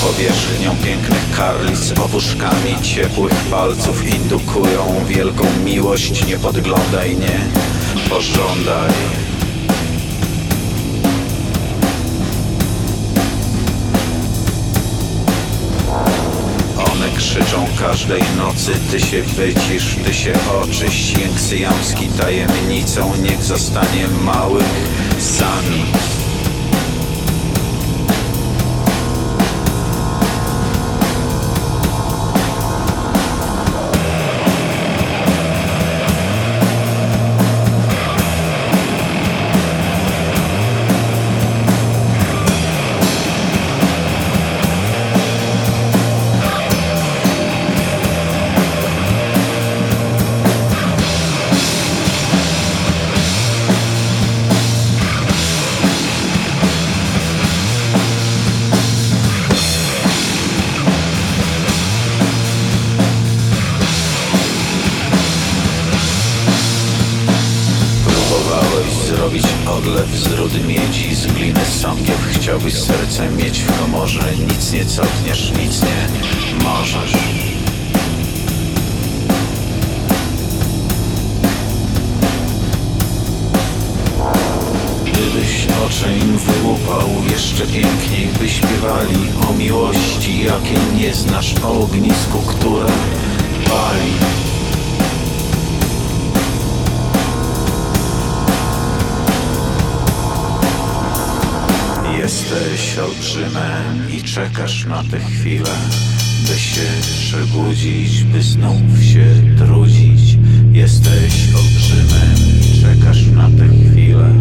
powierzchnią pięknych karlic Opuszkami ciepłych palców indukują wielką miłość. Nie podglądaj, nie pożądaj. One krzyczą każdej nocy Ty się wycisz, ty się oczyś Jęk syjamski tajemnicą Niech zostanie małych sami zrobić odlew z rudy miedzi Z gliny sąkiew chciałbyś serce mieć w komorze Nic nie cofniesz, nic nie możesz. Gdybyś oczy im wyłupał Jeszcze piękniej by śpiewali O miłości, jakiej nie znasz O ognisku, które pali Jesteś olbrzymem i czekasz na tę chwilę By się przebudzić, by znów się trudzić. Jesteś olbrzymem i czekasz na tę chwilę